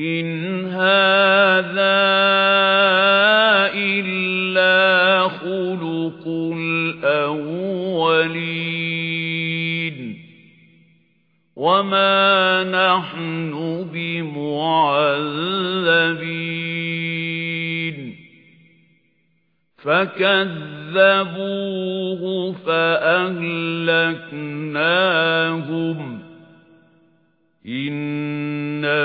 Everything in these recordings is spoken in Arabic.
إِنْ هَذَا إِلَّا خُلُقُ الْأَوَّلِينَ وَمَا نَحْنُ بِمُعَذَّبِينَ فَكَذَّبُوهُ فَأَهْلَكْنَاهُمْ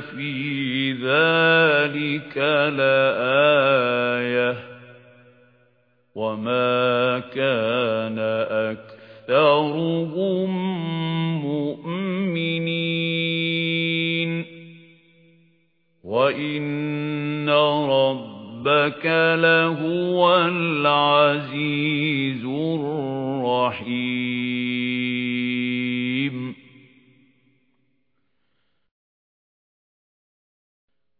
فِي ذَلِكَ لَآيَةً وَمَا كَانَ أَكْثَرُهُم مُؤْمِنِينَ وَإِنَّ رَبَّكَ لَهُوَ الْعَزِيزُ الرَّحِيمُ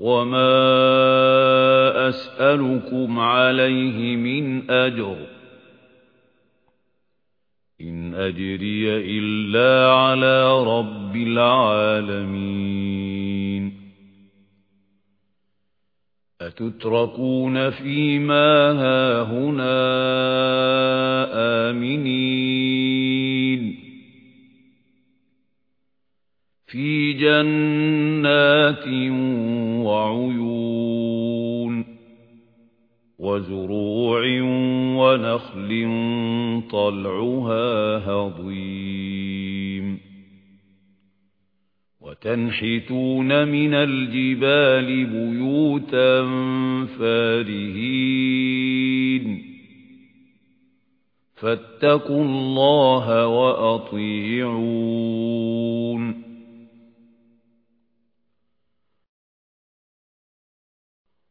وَمَا أَسْأَلُكُمْ عَلَيْهِ مِنْ أَجْرٍ إِنْ أَجْرِيَ إِلَّا عَلَى رَبِّ الْعَالَمِينَ أَتُتْرَكُونَ فِي مَا هَاهُنَا آمِنِينَ فِي جَنَّاتٍ وَعُيُونٍ وَزُرُوعٍ وَنَخْلٍ طَلْعُهَا هَضِيمٌ وَتَنْحِتُونَ مِنَ الْجِبَالِ بُيُوتًا فَارِهِينَ فَاتَّقُوا اللَّهَ وَأَطِيعُونِ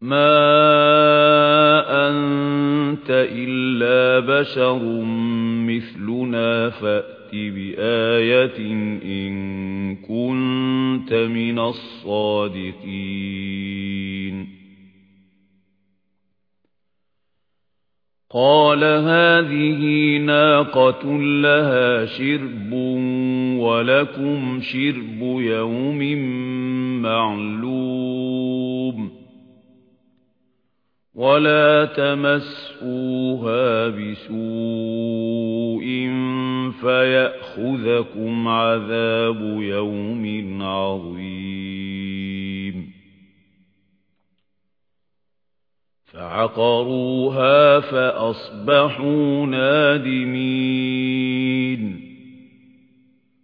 مَا أَنْتَ إِلَّا بَشَرٌ مِثْلُنَا فَأْتِ بِآيَةٍ إِن كُنتَ مِنَ الصَّادِقِينَ قَالَ هَذِهِ نَاقَةٌ لَهَا شِرْبٌ وَلَكُمْ شِرْبُ يَوْمٍ مَّعْلُومٍ وَلَا تَمَسُّوهَا بِسُوءٍ فَيَأْخُذَكُمْ عَذَابُ يَوْمٍ عَظِيمٍ فَعَقَرُوهَا فَأَصْبَحُوا نَادِمِينَ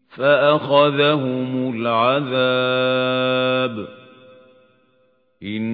فَأَخَذَهُمُ الْعَذَابُ إِنَّ